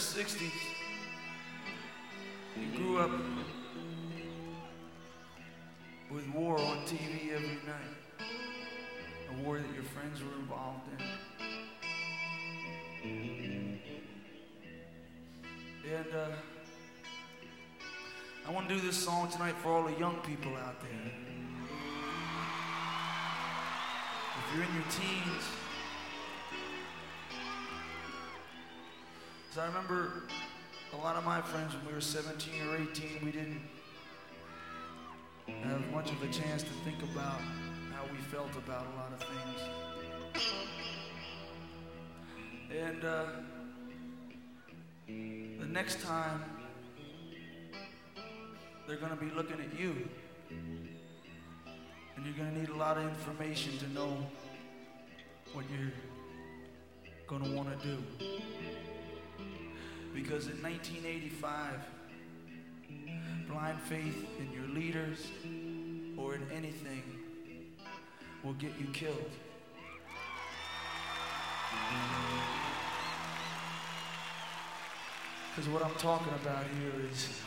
60s, you grew up with war on TV every night, a war that your friends were involved in. And uh, I want to do this song tonight for all the young people out there. If you're in your teens, because I remember a lot of my friends when we were 17 or 18, we didn't have much of a chance to think about how we felt about a lot of things. And uh, the next time, they're going to be looking at you. And you're going to need a lot of information to know what you're going to want to do. Because in 1985, blind faith in your leaders or in anything will get you killed. Because what I'm talking about here is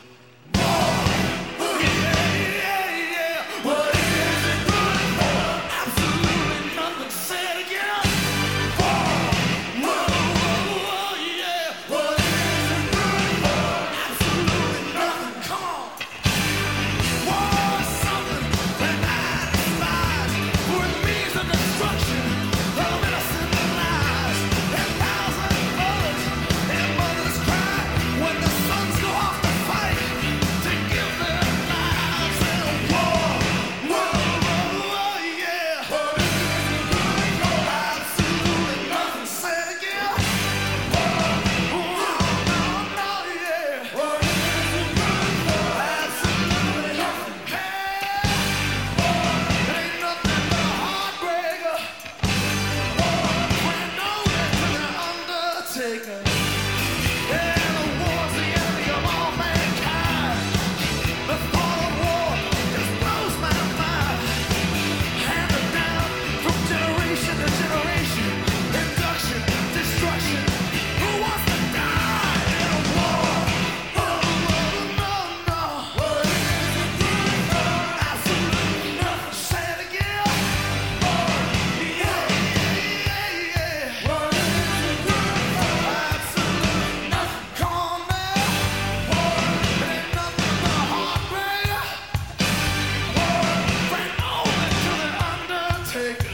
take